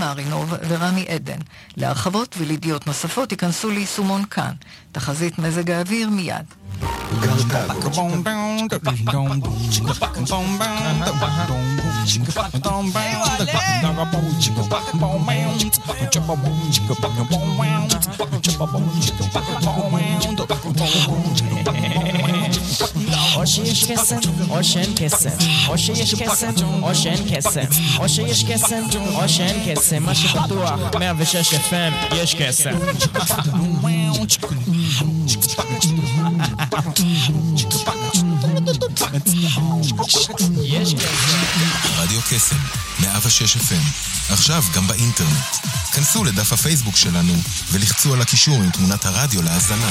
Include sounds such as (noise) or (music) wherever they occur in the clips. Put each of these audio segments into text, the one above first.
מרינוב ורמי עדן. להרחבות ולידיעות נוספות ייכנסו ליישומון כאן. תחזית מזג האוויר מיד. או קסם, או שאין קסם, או קסם, או שאין קסם, או קסם, מה שפתוח, 106 FM, יש. יש קסם. רדיו קסם, 106 FM, עכשיו גם באינטרנט. כנסו לדף הפייסבוק שלנו ולחצו על הקישור עם תמונת הרדיו להאזנה.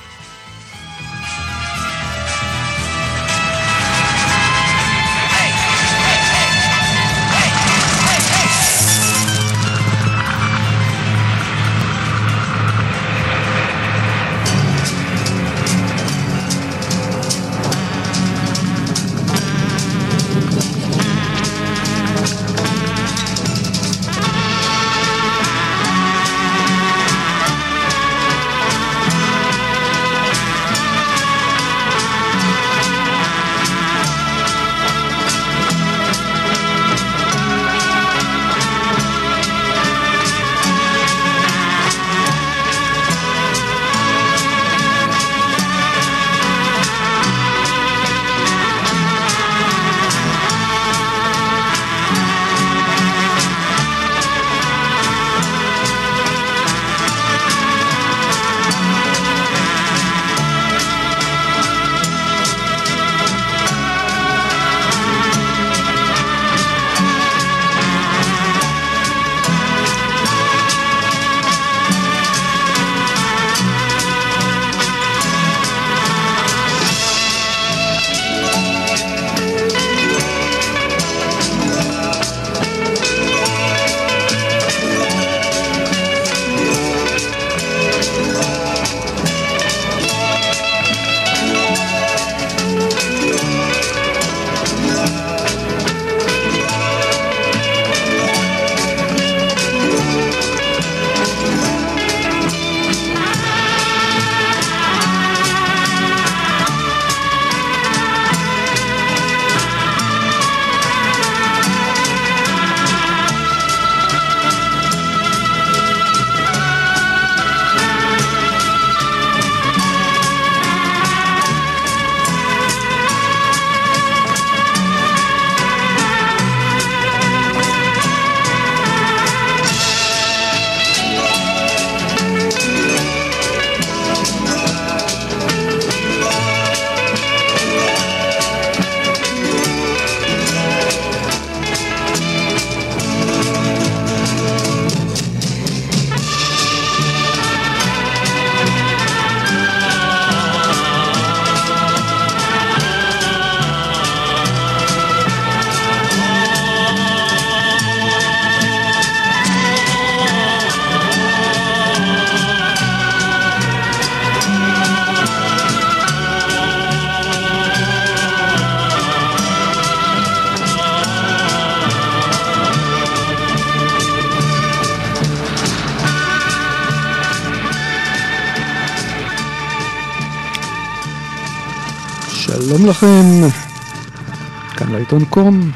כאן לעיתון קום,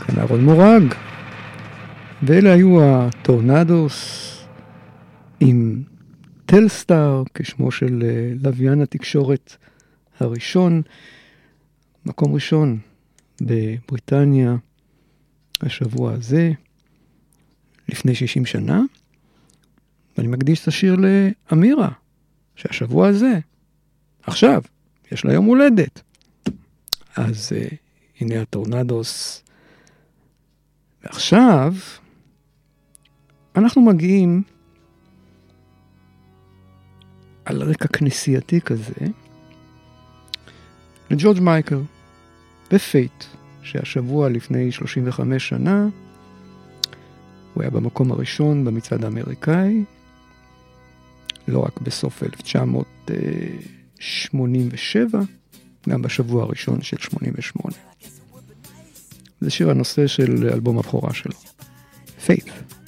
כאן אהרון מורג, ואלה היו הטורנדוס עם טלסטאר, כשמו של אה, לוויין התקשורת הראשון, מקום ראשון בבריטניה השבוע הזה, לפני 60 שנה, ואני מקדיש את השיר לאמירה, שהשבוע הזה, עכשיו, יש לה יום הולדת. אז uh, הנה ה Tornados. ועכשיו, אנחנו מגיעים על רקע כנסייתי כזה, לג'ורג' מייקל ו Faith, שהשבוע לפני 35 שנה הוא היה במקום הראשון במצעד האמריקאי, לא רק בסוף 1987, גם בשבוע הראשון של 88. זה שיר הנושא של אלבום הבכורה שלו, Faith.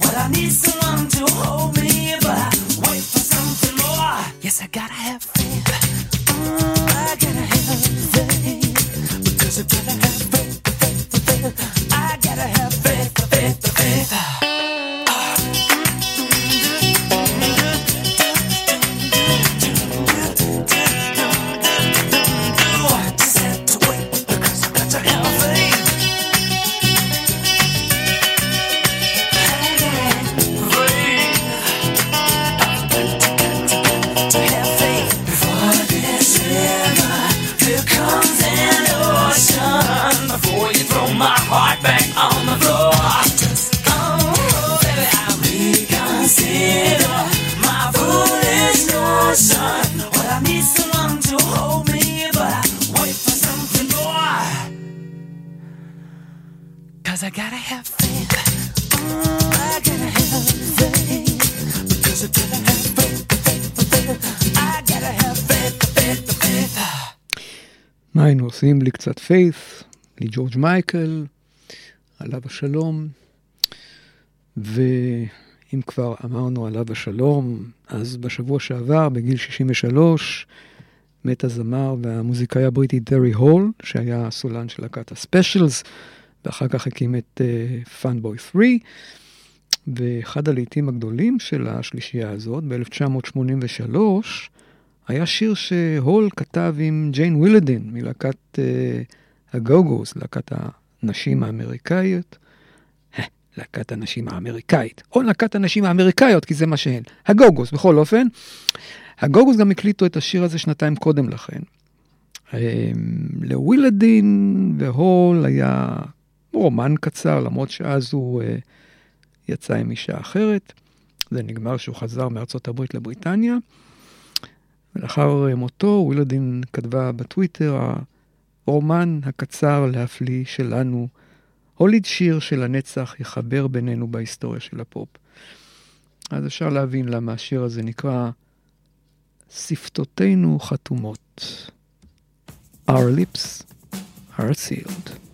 Well, I need someone to hold me, but I wait for something more. Yes, I gotta have. פייס, לג'ורג' מייקל, עליו השלום. ואם כבר אמרנו עליו השלום, אז בשבוע שעבר, בגיל 63, מת הזמר והמוזיקאי הבריטי טרי הול, שהיה הסולן של להקת הספיישלס, ואחר כך הקים את Fun Boy uh, 3. ואחד הלהיטים הגדולים של השלישייה הזאת, ב-1983, היה שיר שהול כתב עם ג'יין ווידלין מלהקת uh, הגוגוס, להקת הנשים האמריקאיות. להקת הנשים האמריקאית, או להקת הנשים האמריקאיות, כי זה מה שהן. הגוגוס, בכל אופן. הגוגוס גם הקליטו את השיר הזה שנתיים קודם לכן. אמ, לווידלין והול היה רומן קצר, למרות שאז הוא uh, יצא עם אישה אחרת. זה נגמר שהוא חזר מארצות הברית לבריטניה. ולאחר מותו, ווילדין כתבה בטוויטר, הרומן הקצר להפליא שלנו, הוליד שיר של הנצח יחבר בינינו בהיסטוריה של הפופ. אז אפשר להבין למה השיר הזה נקרא שפתותינו חתומות. Our lips are sealed.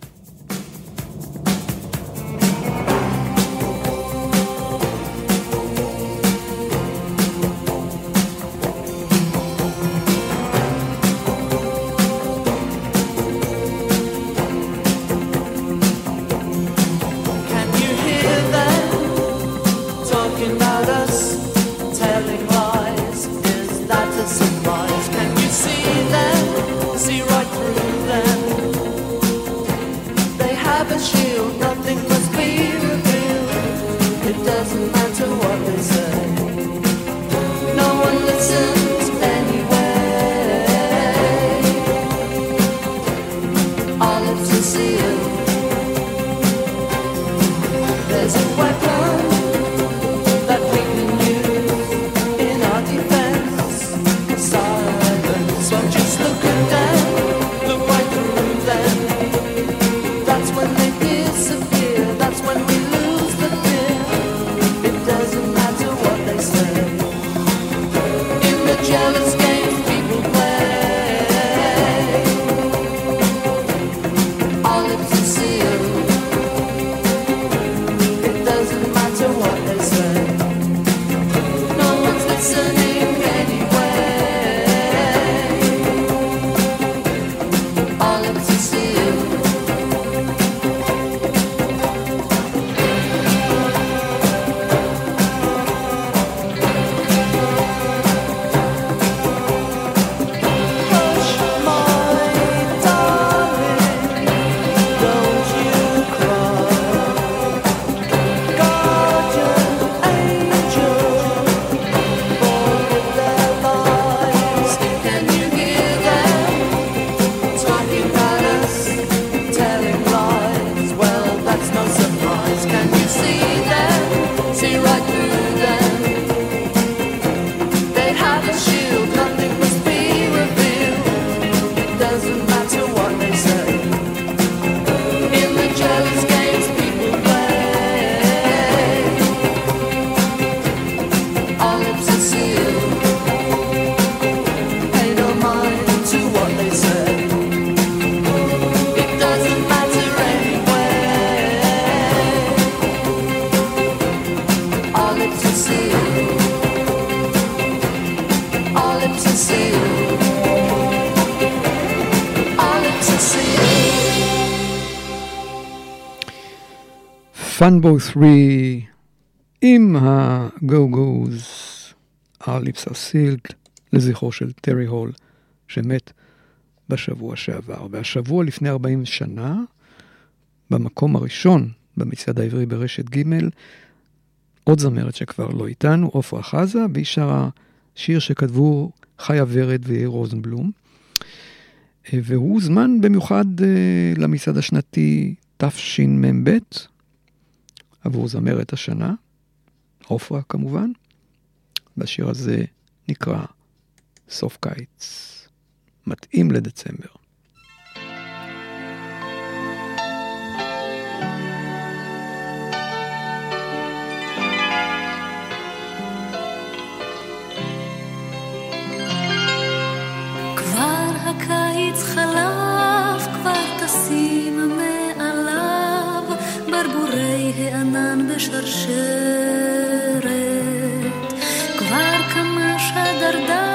פאנבו 3 עם ה-go-go's, ארליפס אסילד, לזכרו של טרי הול, שמת בשבוע שעבר. והשבוע לפני 40 שנה, במקום הראשון במצעד העברי ברשת ג', עוד זמרת שכבר לא איתנו, עופרה חזה, והיא שרה שיר שכתבו חיה ורד ויאיר רוזנבלום. והוא הוזמן במיוחד אה, למצעד השנתי תשמ"ב, עבור זמרת השנה, עופרה כמובן, והשיר הזה נקרא סוף קיץ, מתאים לדצמבר. כבר הקיץ חלם הענן בשרשרת, כבר כמה שדרדר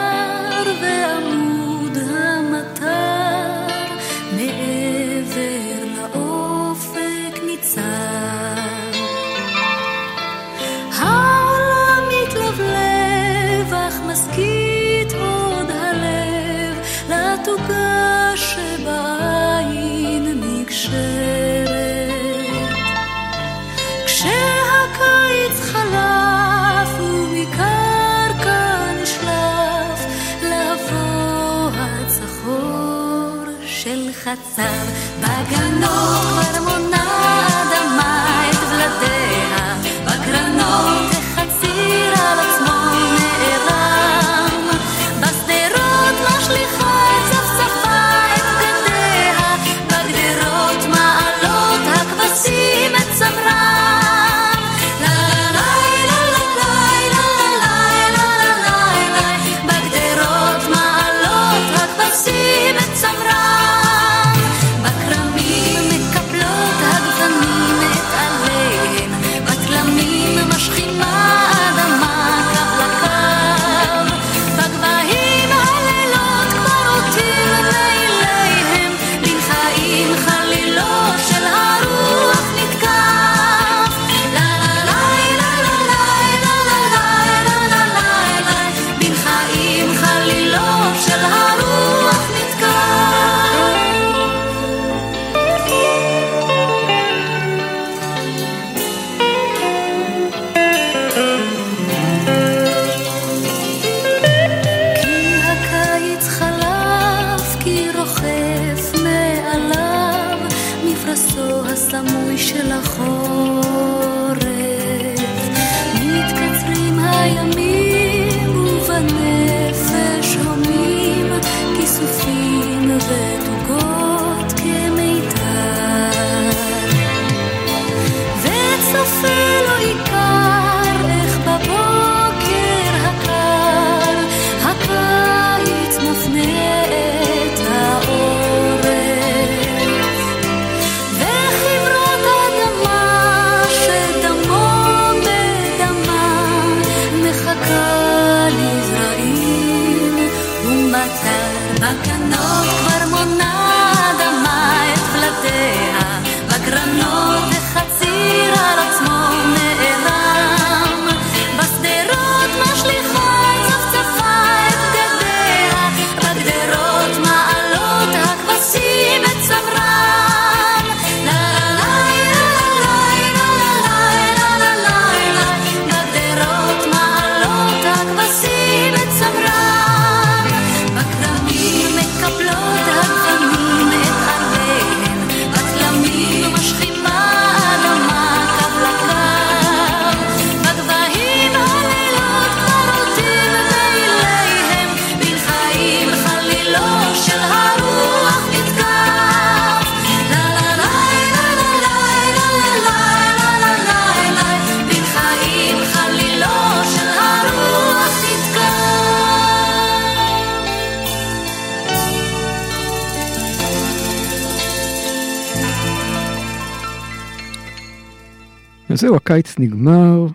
הקיץ נגמר,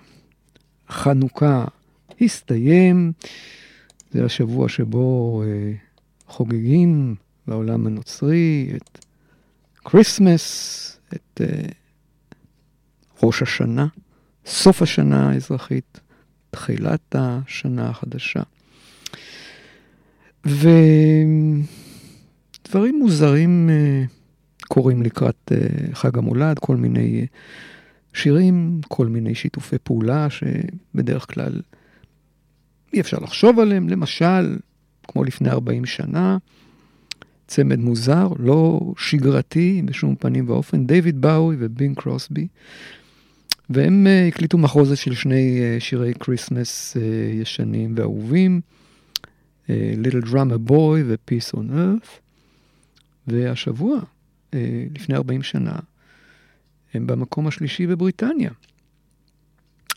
חנוכה הסתיים, זה השבוע שבו אה, חוגגים בעולם הנוצרי את כריסמס, את אה, ראש השנה, סוף השנה האזרחית, תחילת השנה החדשה. ודברים מוזרים אה, קורים לקראת אה, חג המולד, כל מיני... אה, שירים, כל מיני שיתופי פעולה שבדרך כלל אי אפשר לחשוב עליהם, למשל, כמו לפני 40 שנה, צמד מוזר, לא שגרתי בשום פנים ואופן, דיוויד באוי ובינג קרוסבי, והם uh, הקליטו מחרוזת של שני uh, שירי כריסמס uh, ישנים ואהובים, Little Drummer Boy ו-Peace on Earth, והשבוע, לפני 40 שנה, הם במקום השלישי בבריטניה.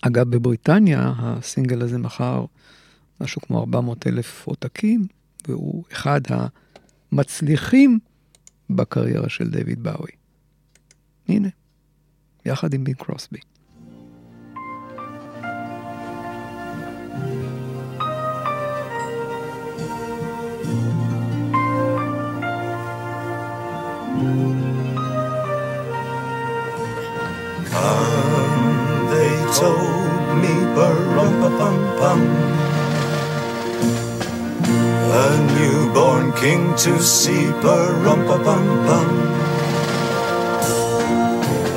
אגב, בבריטניה הסינגל הזה מכר משהו כמו 400 אלף עותקים, והוא אחד המצליחים בקריירה של דיוויד באוי. הנה, יחד עם בין קרוסבי. Come, they told me, bum bum bum. A newborn king to see, bum bum bum.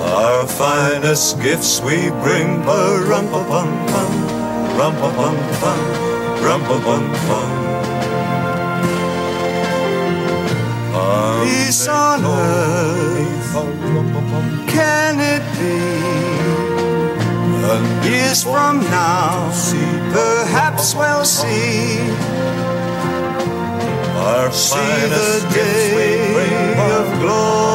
Our finest gifts we bring, bum bum bum, bum bum bum, bum bum bum. Peace on earth, can it be? Years from now, perhaps we'll see. Our see the day of glory.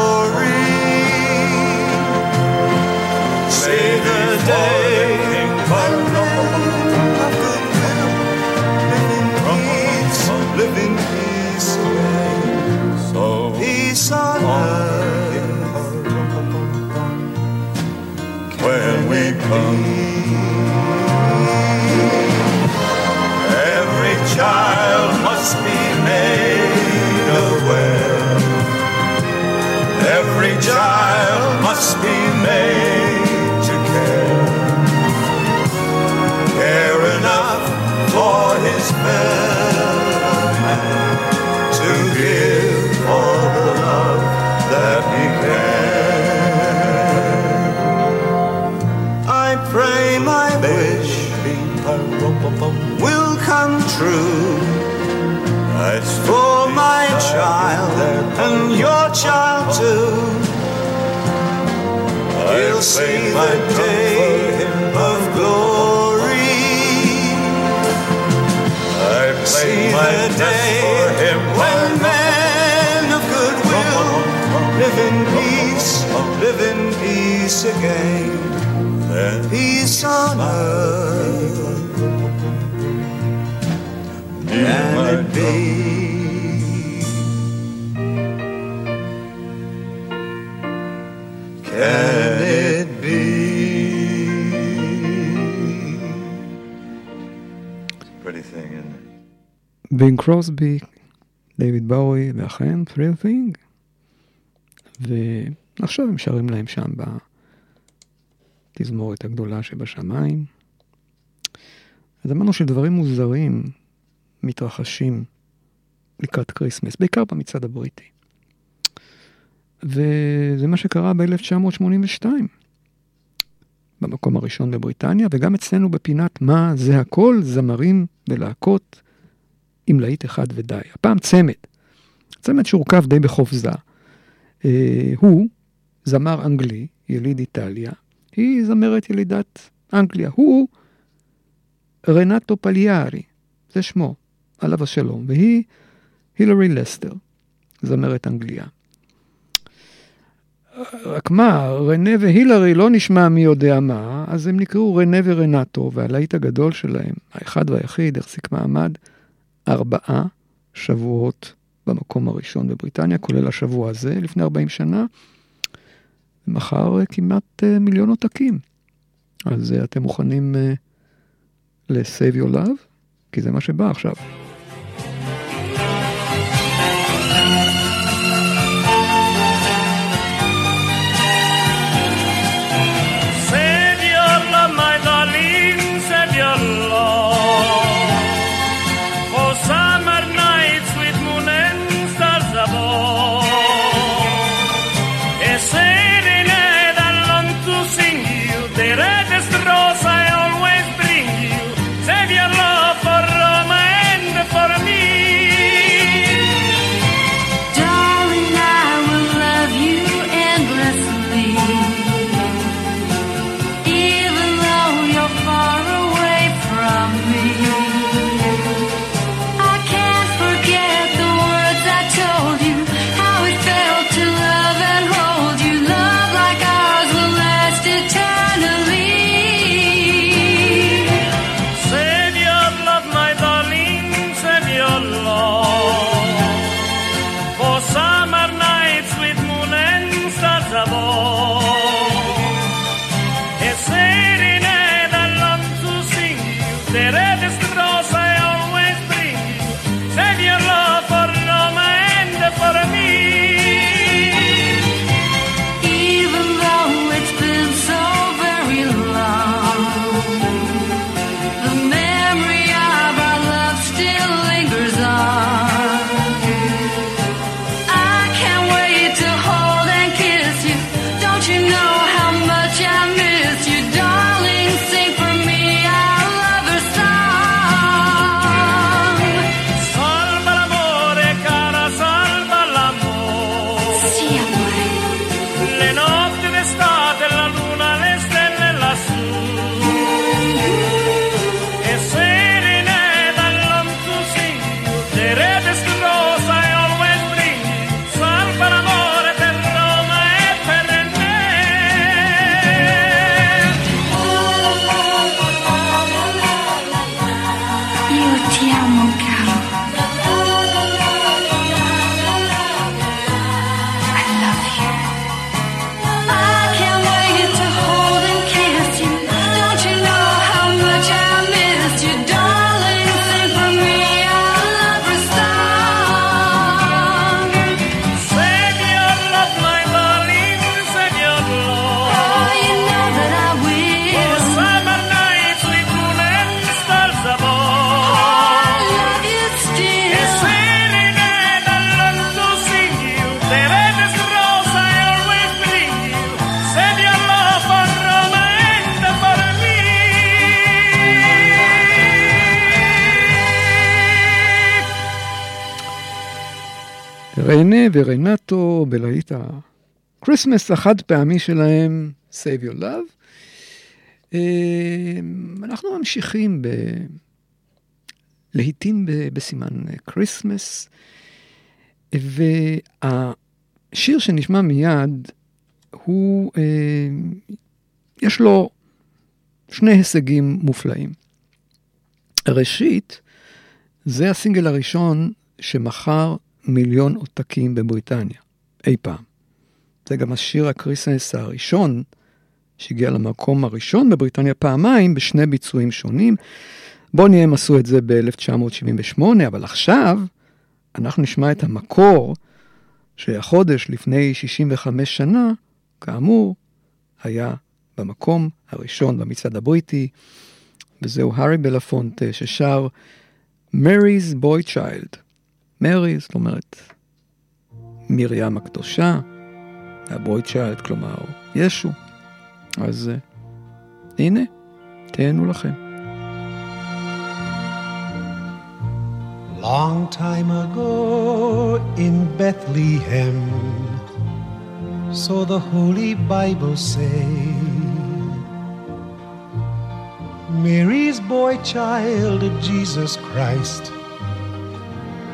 Must be made aware. Every child must be made to care. Care enough for his fellow man to give all the love that he can. I pray my wish will come true. As for my child and your child too, he'll see the day of glory. I see the day when men of goodwill live in peace, live in peace again. Peace on earth. בין קרוסבי, דיוויד באוי ואכן פריל תינג. ועכשיו הם שרים להם שם בתזמורת הגדולה שבשמיים. אז אמרנו שדברים מוזרים מתרחשים לקראת כריסמס, בעיקר במצעד הבריטי. וזה מה שקרה ב-1982, במקום הראשון בבריטניה, וגם אצלנו בפינת מה זה הכל, זמרים ולהקות עם להיט אחד ודי. הפעם צמד, צמד שהורכב די בחופזה. אה, הוא זמר אנגלי, יליד איטליה, היא זמרת ילידת אנגליה. הוא רנטו פליארי, זה שמו, עליו השלום, והיא הילרי לסטר, זמרת אנגליה. רק מה, רנה והילרי לא נשמע מי יודע מה, אז הם נקראו רנה ורנטו, והלהיט הגדול שלהם, האחד והיחיד, החזיק מעמד ארבעה שבועות במקום הראשון בבריטניה, כולל השבוע הזה, לפני 40 שנה, ומכר כמעט מיליון עותקים. אז אתם מוכנים ל-Save Your Love? כי זה מה שבא עכשיו. Thank you. ורנטו בלהיט הקריסמס החד פעמי שלהם, Save Your Love. אה, אנחנו ממשיכים ב... להיטים ב- בסימן כריסמס, והשיר שנשמע מיד, הוא, אה, יש לו שני הישגים מופלאים. ראשית, זה הסינגל הראשון שמכר מיליון עותקים בבריטניה, אי פעם. זה גם השיר הקריסמס הראשון שהגיע למקום הראשון בבריטניה פעמיים בשני ביצועים שונים. בוני אם עשו את זה ב-1978, אבל עכשיו אנחנו נשמע את המקור שהחודש לפני 65 שנה, כאמור, היה במקום הראשון במצעד הבריטי, וזהו הארי בלפונט ששר Mary's Boy Child. מרי, זאת אומרת, מרים הקדושה, הבוי צ'יילד, כלומר, ישו. אז uh, הנה, תהנו לכם. Long time ago in Bethlehem, so the Holy Bible say, Mary's boy child, Jesus Christ,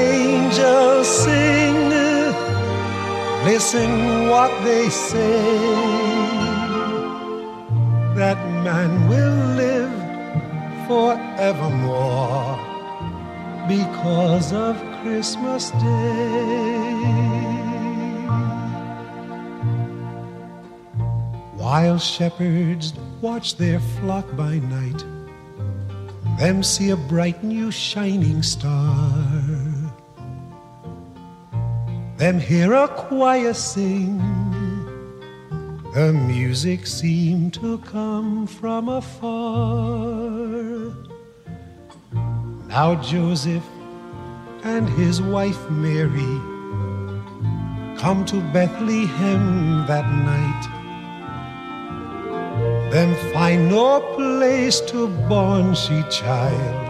angels sing. Listen what they say. That man will live forevermore because of Christmas Day. While shepherds watch their flock by night, them see a bright new shining star. Them hear a choir sing, the music seemed to come from afar. Now Joseph and his wife Mary come to Bethlehem that night. Then find no place to born she child.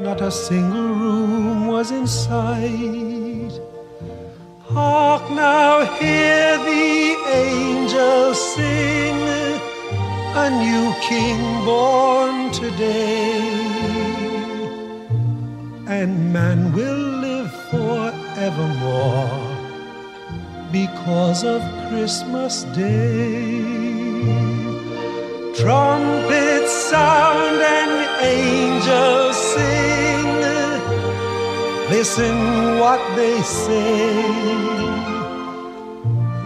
Not a single room was in sight. Hark now, hear the angels sing, a new king born today. And man will live forevermore because of Christmas Day. Trumpets sound and angels sing. Listen what they say.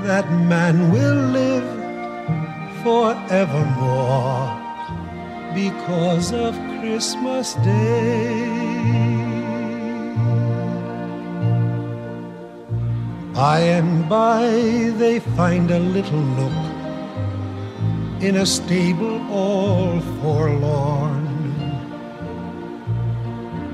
That man will live forevermore because of Christmas Day. By and by they find a little nook in a stable all forlorn.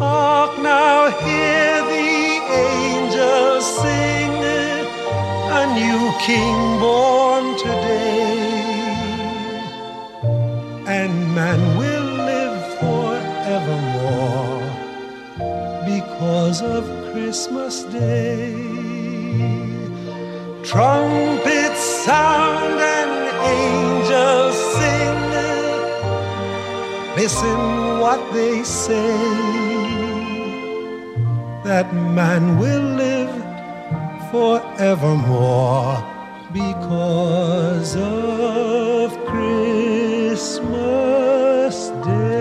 Hark now, hear the angels sing, a new king born today. And man will live forevermore because of Christmas Day. Trumpets sound and angels sing. Listen what they say. That man will live forevermore because of Christmas Day.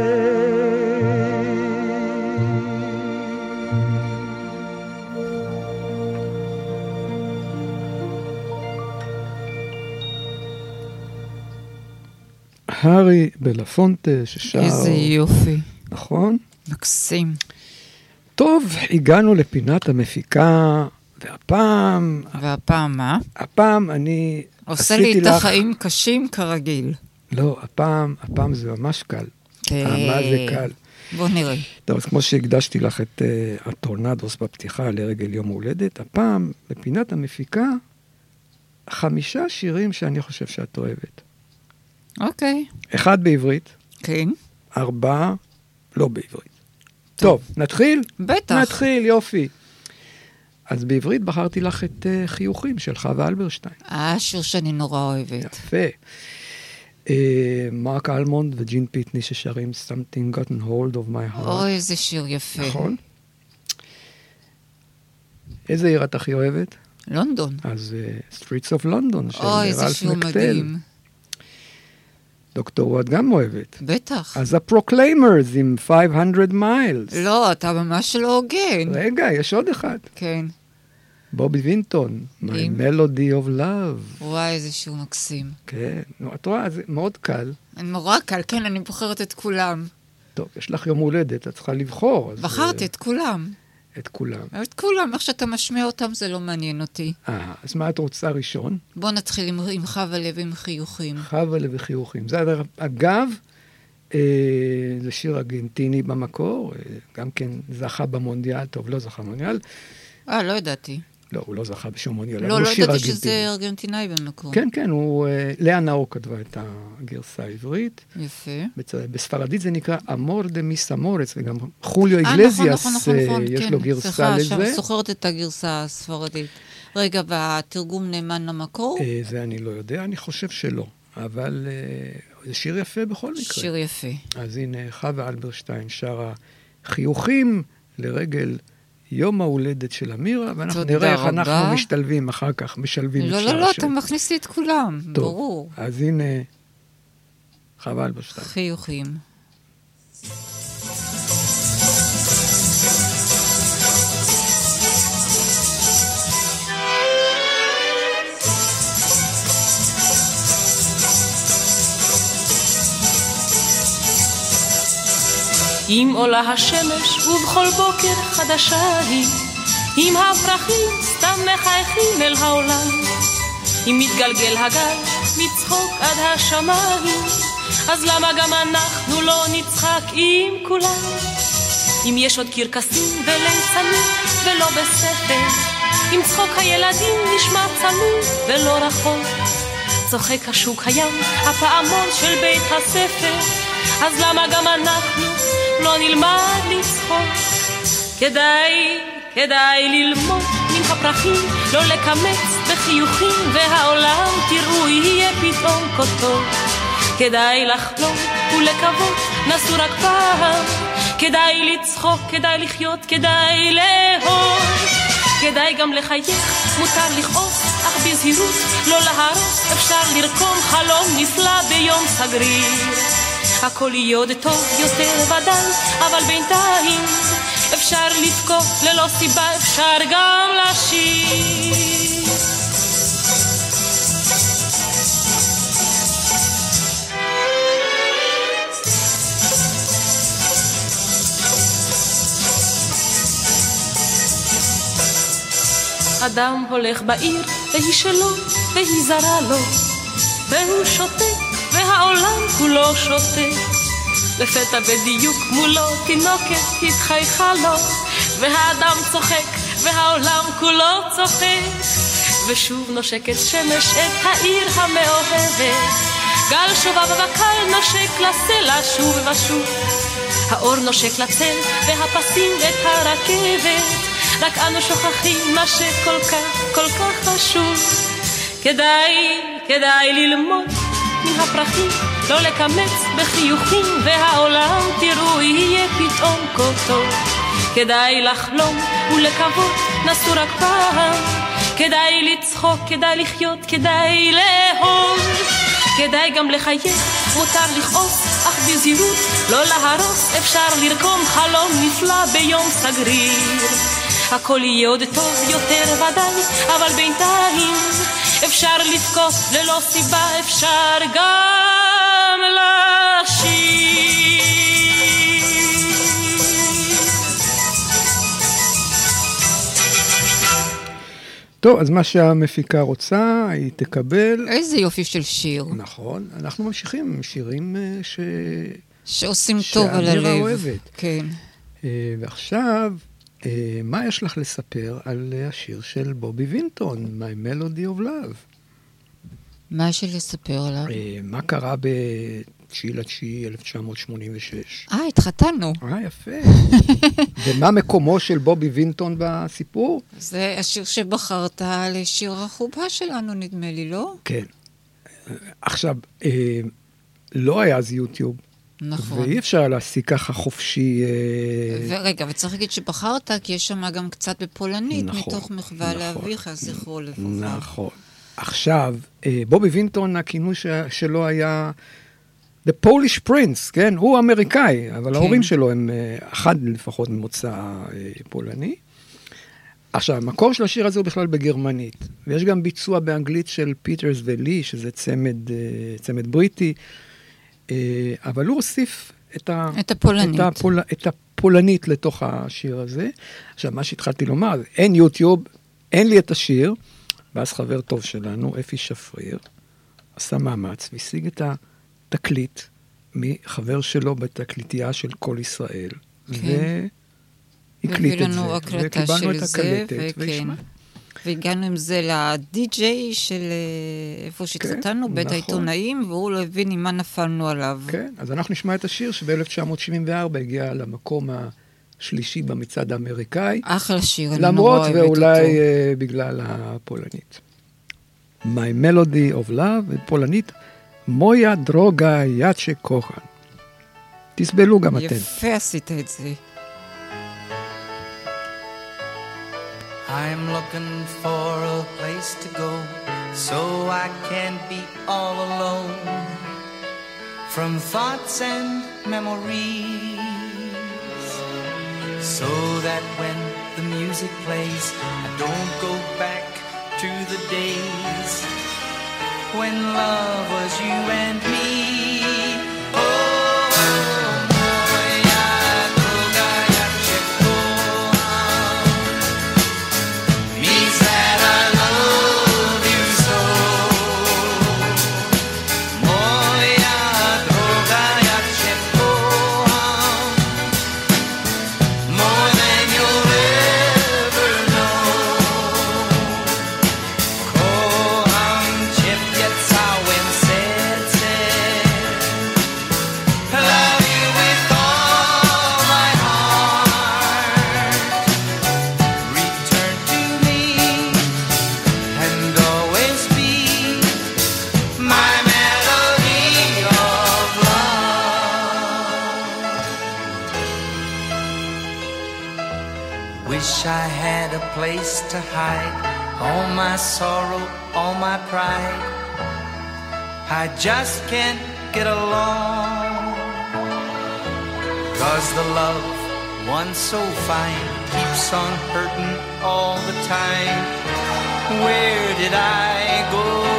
הארי בלפונטה ששר... איזה יופי. נכון. מקסים. טוב, הגענו לפינת המפיקה, והפעם, והפעם מה? הפעם אני עושה לי את לך... החיים קשים כרגיל. לא, הפעם, הפעם זה ממש קל. כן. אה, מה זה קל. בוא נראה. טוב, אז כמו שהקדשתי לך את uh, הטורנדוס בפתיחה לרגל יום ההולדת, הפעם, בפינת המפיקה, חמישה שירים שאני חושב שאת אוהבת. אוקיי. אחד בעברית, כן. ארבעה לא בעברית. טוב, נתחיל? בטח. נתחיל, יופי. אז בעברית בחרתי לך את uh, חיוכים של חווה אלברשטיין. אה, שיר שאני נורא אוהבת. יפה. Uh, מרק אלמונד וג'ין פיטני ששרים Something gotten hold of my heart. אוי, איזה שיר יפה. נכון. איזה עיר את הכי אוהבת? לונדון. אז uh, Streets of London של אוי, איזה רלף שיר מקטל. מדהים. דוקטור וואט גם אוהבת. בטח. אז הפרוקליימרס עם 500 Miles. לא, אתה ממש לא הוגן. רגע, יש עוד אחד. כן. בובי וינטון, My? Melody of Love. וואי, איזה שיר מקסים. כן, נו, את רואה, זה מאוד קל. נורא קל, כן, אני בוחרת את כולם. טוב, יש לך יום הולדת, את צריכה לבחור. בחרתי את כולם. את כולם. את כולם, איך שאתה משמיע אותם זה לא מעניין אותי. אה, אז מה את רוצה ראשון? בוא נתחיל עם, עם חווה לב עם חיוכים. חווה וחיוכים. זה אגב, אה, זה שיר ארגנטיני במקור, אה, גם כן זכה במונדיאל, טוב, לא זכה במונדיאל. אה, לא ידעתי. לא, הוא לא זכה בשום אבל לא, לא ידעתי. שזה ארגנטינאי במקור. כן, כן, הוא... אה, לאה נאור כתבה את הגרסה העברית. יפה. בצ- בספרדית זה נקרא אמור דה מיס אמורץ, וגם חוליו אה, נכון, איגלזיאס, נכון, נכון, אה, נכון, יש כן. לו גרסה סליחה, לזה. עכשיו זוכרת את הגרסה הספרדית. רגע, והתרגום נאמן למקור? אה, זה אני לא יודע, אני חושב שלא. אבל אה, זה שיר יפה בכל מקרה. שיר יפה. אז הנה, חווה אלברשטיין שרה חיוכים לרגל יום ההולדת של אמירה, ואנחנו נראה איך רבה. אנחנו משתלבים אחר כך, משלבים את לא, שאר לא, לא, השם. אתה מכניס לי את כולם, טוב, ברור. אז הנה, חווה אלברשטיין. חיוכים. אם עולה השמש ובכל בוקר חדשה היא, אם הפרחים סתם מחייכים אל העולם, אם מתגלגל הגל מצחוק עד השמיים, אז למה גם אנחנו לא נצחק עם כולם? אם יש עוד קרקסים וליצנים ולא בספר, אם צחוק הילדים נשמע צנוע ולא רחוק, צוחק השוק הים, הפעמון של בית הספר, אז למה גם אנחנו לא נלמד לצחוק? כדאי, כדאי ללמוד מן הפרחים, לא לקמץ בחיוכים, והעולם תראו יהיה פתאום טוב. כדאי לחלום ולקוות, נסו רק פעם, כדאי לצחוק, כדאי לחיות, כדאי לאהוב. כדאי גם לחייך, מותר לכעוס, אך בזהירות, לא להרוס, אפשר לרקום חלום נפלא ביום סגריר. הכל יהיה עוד טוב יותר ודאי, אבל בינתיים אפשר לבכות ללא סיבה, אפשר גם לשיר. אדם הולך בעיר, והיא שלו, והיא זרה לו, והוא שותק, והעולם כולו שותק. לפתע בדיוק מולו תינוקת התחייכה לו, והאדם צוחק, והעולם כולו צוחק. ושוב נושקת שמש את העיר המאוהבת, גל שובב וקל נושק לסלע שוב ושוב. האור נושק לצל, והפסים את הרכבת, רק אנו שוכחים מה שכל כך, כל כך חשוב. כדאי, כדאי ללמוד הפרחים, לא לקמץ בחיוכים, והעולם תראו יהיה פתאום כה טוב. כדאי לחלום ולקוות, נסו רק פעם, כדאי לצחוק, כדאי לחיות, כדאי לאהוב. כדאי גם לחייך, מותר לכעוס, אך בזהירות, לא להרוס, אפשר לרקום חלום נפלא ביום סגריר. הכל יהיה עוד טוב יותר ודאי, אבל בינתיים אפשר לבכות ללא סיבה, אפשר גם לשיר. טוב, אז מה שהמפיקה רוצה, היא תקבל. איזה יופי של שיר. נכון. אנחנו ממשיכים עם שירים אה, ש... שעושים טוב על הלב. שאמירה אוהבת. כן. אה, ועכשיו, מה יש לך לספר על אה, השיר של בובי וינטון, My Melody of Love? מה יש לי לספר עליו? אה, מה קרה ב-9 לתשיעי 1986? אה, התחתנו. אה, יפה. (laughs) ומה מקומו של בובי וינטון בסיפור? זה השיר שבחרת לשיר החופה שלנו, נדמה לי, לא? כן. עכשיו, אה, לא היה אז יוטיוב. נכון. ואי אפשר להשיג ככה חופשי... אה, ורגע, וצריך להגיד שבחרת, כי יש שם גם קצת בפולנית, נכון, מתוך מחווה נכון. לאביך, זכרו לברכה. נכון. עכשיו, אה, בובי וינטון, הכינוי ש- שלו היה The Polish Prince, כן? הוא אמריקאי, אבל כן. ההורים שלו הם אה, אחד לפחות ממוצא פולני. עכשיו, המקור של השיר הזה הוא בכלל בגרמנית, ויש גם ביצוע באנגלית של פיטרס ולי, שזה צמד, צמד בריטי, אבל הוא הוסיף את, ה, את הפולנית. את, הפול, את הפולנית לתוך השיר הזה. עכשיו, מה שהתחלתי לומר, אין יוטיוב, אין לי את השיר, ואז חבר טוב שלנו, אפי שפריר, עשה מאמץ והשיג את התקליט מחבר שלו בתקליטייה של כל ישראל. כן. והקליט את זה, וקיבלנו את הקלטת, וכן. והגענו עם זה לדי-ג'יי של אה, איפה שהתחתנו, בית נכון. העיתונאים, והוא לא הבין עם מה נפלנו עליו. כן, אז אנחנו נשמע את השיר שב-1974 הגיע למקום השלישי במצעד האמריקאי. אחלה שיר, אני למרות נורא אוהבת אותו. ואולי אה, בגלל הפולנית. My Melody of Love, בפולנית, מויה דרוגה יאצ'ה כוחן. תסבלו גם אתם. יפה עשית את זה. I'm looking for a place to go so I can be all alone from thoughts and memories. So that when the music plays, I don't go back to the days when love was you and me. I just can't get along. Cause the love, once so fine, keeps on hurting all the time. Where did I go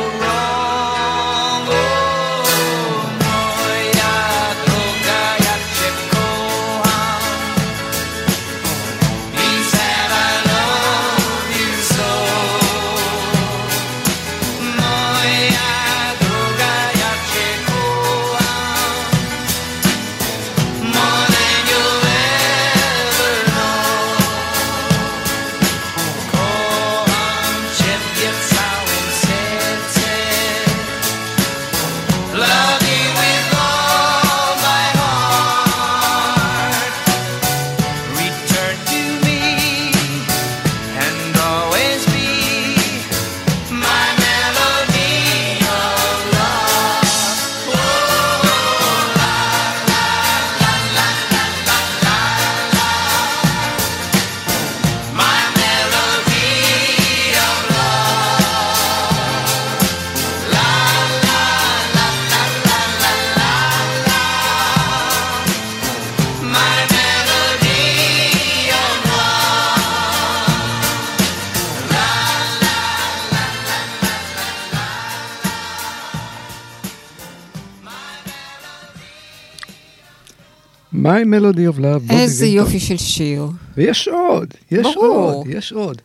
My Melody of Love. בובי איזה וינטון. יופי של שיר. ויש עוד, יש ברור. עוד, יש עוד.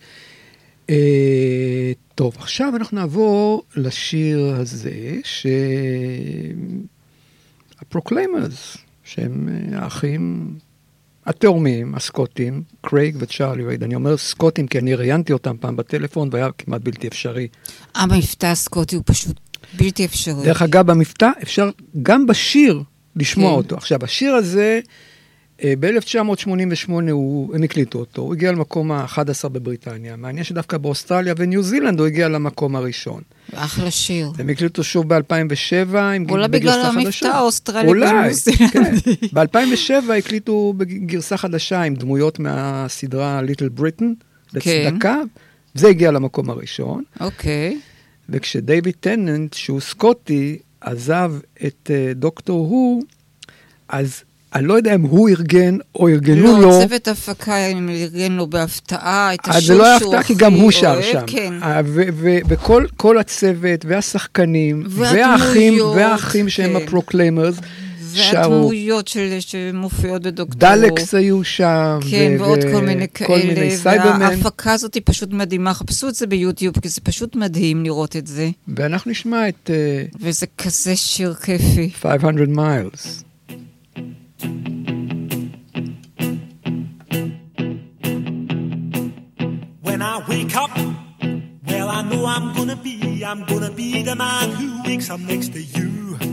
אה, טוב, עכשיו אנחנו נעבור לשיר הזה, ש... הפרוקליימרס, שהם אה, האחים התאומים, הסקוטים, קרייג וצ'ארלי ריד. אני אומר סקוטים כי אני ראיינתי אותם פעם בטלפון והיה כמעט בלתי אפשרי. המבטא הסקוטי הוא פשוט בלתי אפשרי. דרך אגב, במבטא אפשר גם בשיר לשמוע כן. אותו. עכשיו, השיר הזה, אה, ב-1988 הם הקליטו אותו, הוא הגיע למקום ה-11 בבריטניה. מעניין שדווקא באוסטרליה וניו זילנד הוא הגיע למקום הראשון. אחלה שיר. הם הקליטו שוב ב-2007 עם אולי בגרסה בגלל המבטא חדשה. האוסטרלי אולי, וניו זילנדי. כן. ב-2007 הקליטו בגרסה חדשה עם דמויות מהסדרה Little Britain, כן. לצדקה. זה הגיע למקום הראשון. אוקיי. וכשדייוויד טננט, שהוא סקוטי, עזב את uh, Doctor Who, אז אני לא יודע אם הוא ארגן או ארגנו לו. לא, צוות הפקה ארגן לו בהפתעה את השיר אז שהוא זה לא היה הכי הפתעה, כי גם הוא שר אוהב, שם. כן. אה, וכל כל הצוות והשחקנים, והאחים, והאחים שהם כן. הפרוקליימרס. והדמויות של, שמופיעות בדוקטור. Daleks היו שם. כן, ו- ועוד ו- כל מיני כל כאלה. מיני Cybermen. וההפקה הזאת היא פשוט מדהימה. חפשו את זה ביוטיוב, כי זה פשוט מדהים לראות את זה. ואנחנו נשמע את אה, וזה כזה שיר כיפי. 500 miles. When I wake up, well, I know I'm gonna be, I'm gonna be the man who wakes up next to you.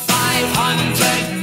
five hundred.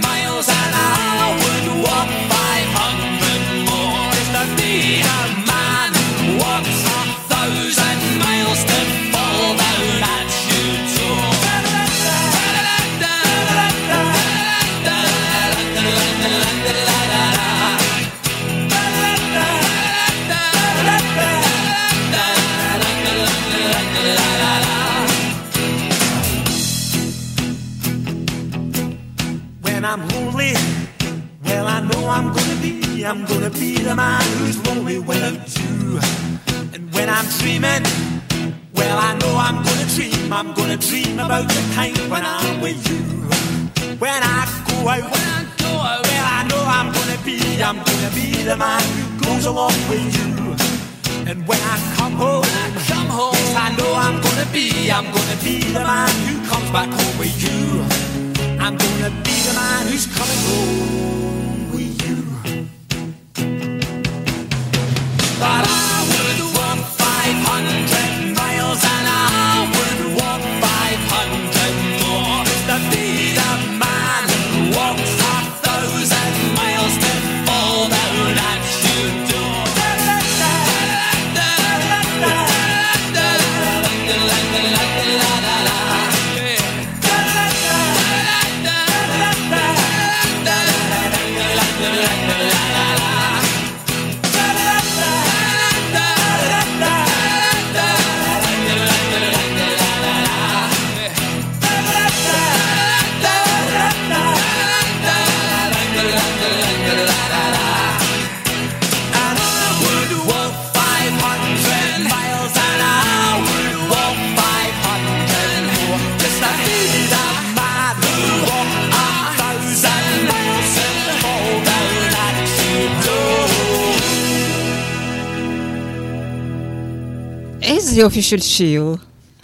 איזה יופי של שיר.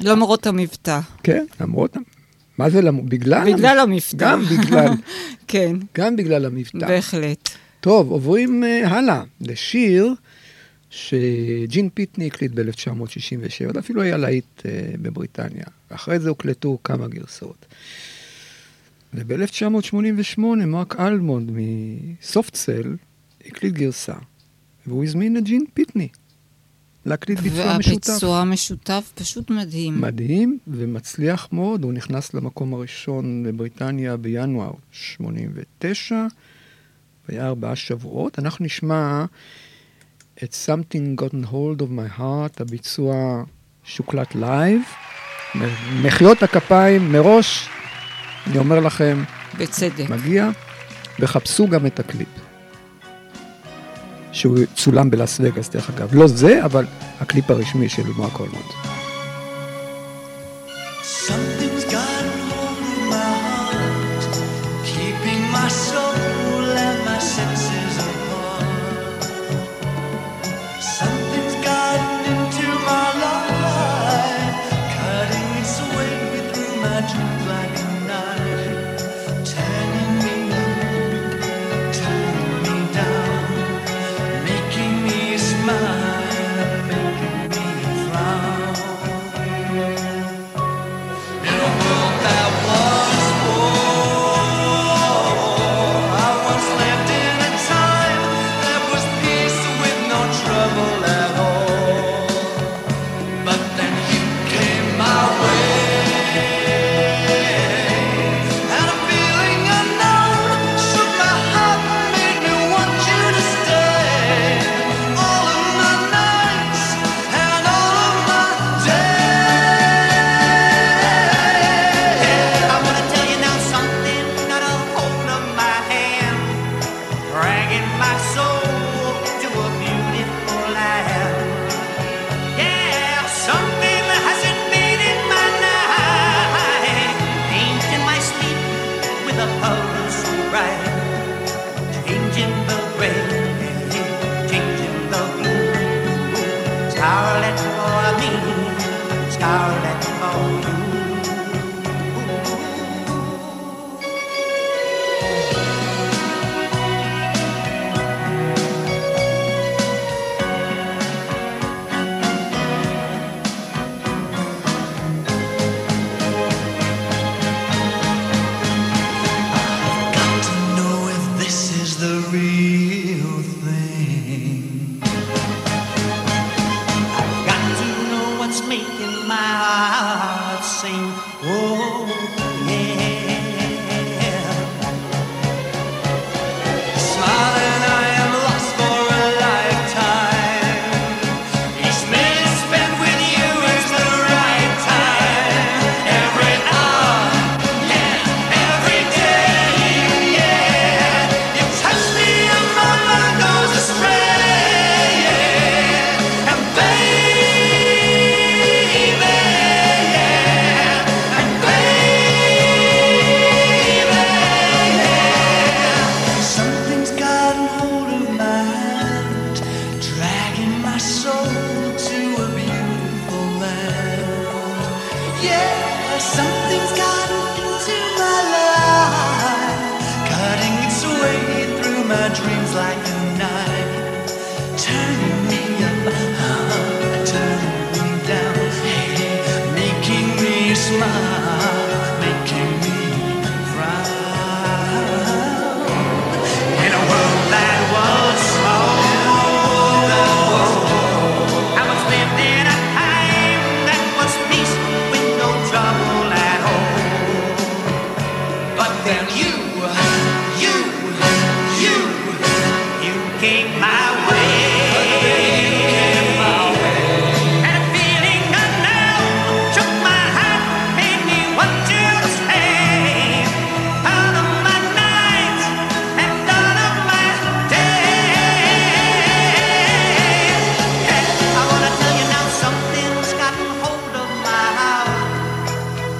לא למרות המבטא. כן, למרות... מה זה למ... בגלל... בגלל המבטא. גם בגלל. (laughs) כן. גם בגלל המבטא. בהחלט. טוב, עוברים uh, הלאה לשיר שג'ין פיטני הקליט ב-1967, אפילו היה להיט uh, בבריטניה. אחרי זה הוקלטו כמה גרסאות. וב-1988 מרק אלמונד מסופטסל הקליט גרסה, והוא הזמין את ג'ין פיטני. להקליט ביצוע משותף. והביצוע המשותף פשוט מדהים. מדהים ומצליח מאוד, הוא נכנס למקום הראשון בבריטניה בינואר 89, היה ארבעה שבועות. אנחנו נשמע את Something's Gotten Hold of My Heart, הביצוע שהוקלט לייב. מחיאות הכפיים מראש, אני אומר לכם, בצדק. מגיע, וחפשו גם את הקליפ. שהוא צולם בלאס וגאס, דרך אגב. לא זה, אבל הקליפ הרשמי של מרק אלמונד. Something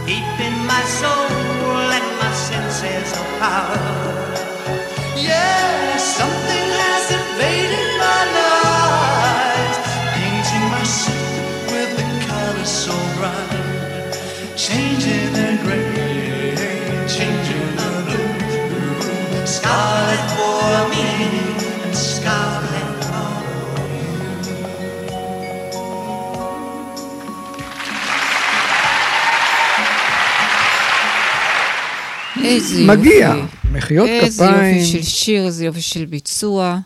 deep in my soul and my senses of power. איזה יופי. מגיע. מחיאות איזה כפיים. יופי של שיר, איזה יופי של ביצוע.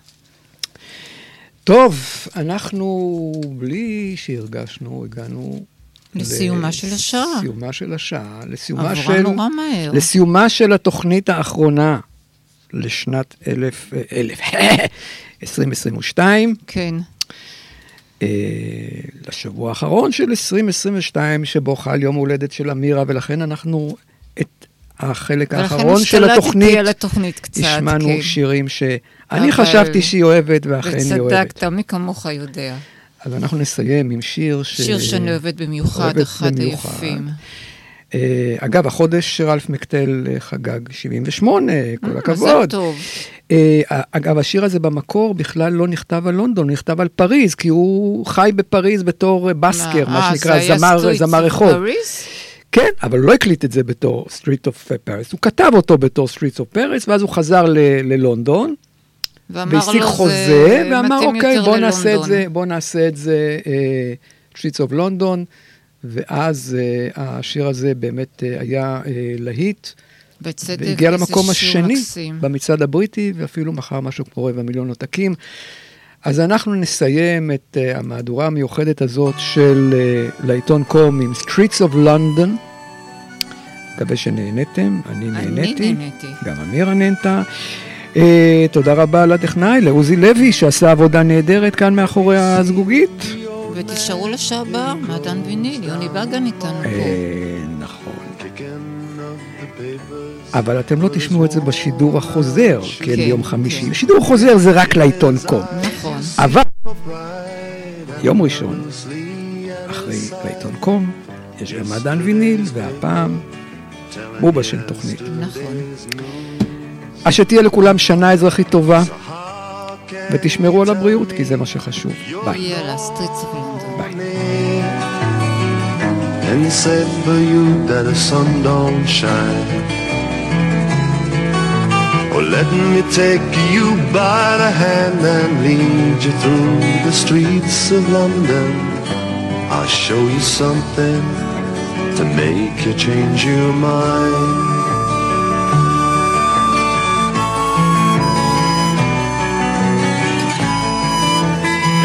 טוב, אנחנו, בלי שהרגשנו, הגענו... לסיומה של השעה. לסיומה של השעה, לסיומה עברה של... נורא מהר. לסיומה של התוכנית האחרונה לשנת אלף... אלף... (laughs) 2022. כן. אה, לשבוע האחרון של 2022, שבו חל יום הולדת של אמירה, ולכן אנחנו החלק ולכן האחרון של השתלטתי התוכנית, על התוכנית קצת, השמענו כן. שירים שאני אבל- חשבתי שהיא אוהבת, ואכן היא אוהבת. וצדקת, מי כמוך יודע. אז אנחנו נסיים עם שיר ש... שיר שאני אוהבת במיוחד, אוהבת אחד במיוחד. היפים. אה, אגב, החודש שרלף מקטל אה, חגג 78, כל אה, הכבוד. מזל טוב. אה, אגב, השיר הזה במקור בכלל לא נכתב על לונדון, הוא נכתב על פריז, כי הוא חי בפריז בתור בסקר, מה אה, שנקרא זמר, זמר רחוב. Paris? כן, אבל הוא לא הקליט את זה בתור Street of Paris, הוא כתב אותו בתור Streets of Paris, ואז הוא חזר ל- ללונדון. והשיג חוזה, זה ואמר, אוקיי, בוא נעשה את ללונדון." זה, בוא נעשה את זה אה, Streets of London, ואז אה, השיר הזה באמת אה, היה אה, להיט. בצדק, והגיע למקום השני מקסים. במצעד הבריטי, ואפילו מכר משהו כמו רבע מיליון עותקים. אז אנחנו נסיים את uh, המהדורה המיוחדת הזאת של uh, לעיתון קום עם Streets of London. מקווה שנהניתם, אני נהניתי. נהניתי. גם אמירה נהנתה. Uh, תודה רבה לטכנאי, לעוזי לוי, שעשה עבודה נהדרת כאן מאחורי הזגוגית. ותישארו לשעה הבאה, מעדן ויניל, יוני בגן איתנו פה. נכון. אבל אתם לא תשמעו את זה בשידור החוזר, כן, כן, ביום חמישי. שידור חוזר זה רק לעיתון קום. נכון. אבל יום ראשון, אחרי לעיתון קום, יש גם מעדן ויניל, והפעם בובה של תוכנית. נכון. אז שתהיה לכולם שנה אזרחית טובה, ותשמרו על הבריאות, כי זה מה שחשוב. ביי. יאללה, And say said for you that the sun don't shine. Oh, let me take you by the hand and lead you through the streets of London. I'll show you something to make you change your mind.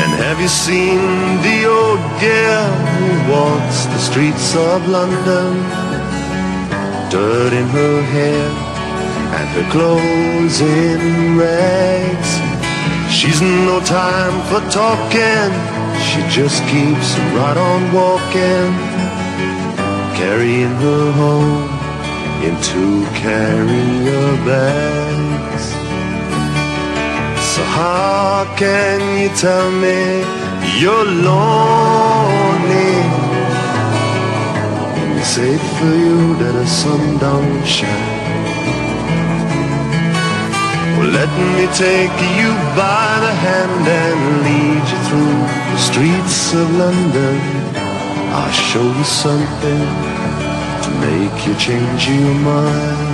And have you seen the old girl? Walks the streets of London? Dirt in her hair and her clothes in rags. She's no time for talking, she just keeps right on walking, carrying her home in two carrier bags. So how can you tell me you're lonely when we say for you that the sun don't shine? Well, let me take you by the hand and lead you through the streets of London. I'll show you something to make you change your mind.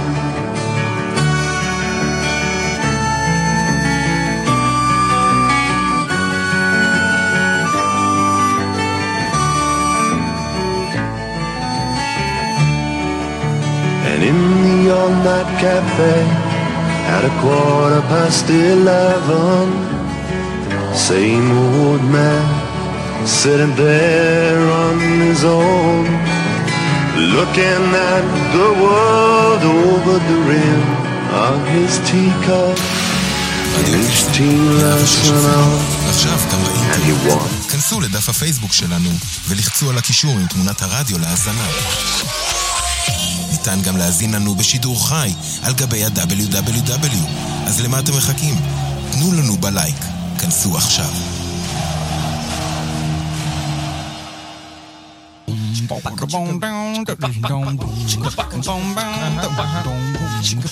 All-night cafe at a quarter past eleven, same old man sitting there on his own, looking at the world over the rim of his teacup. His tea lights went גם and he won. כנסו לדף הפייסבוק שלנו ולחצו על הקישור עם תמונת הרדיו להאזנה. ניתן גם להאזין לנו בשידור חי על גבי ה-WW. אז למה אתם מחכים? תנו לנו בלייק. כנסו עכשיו. Chicka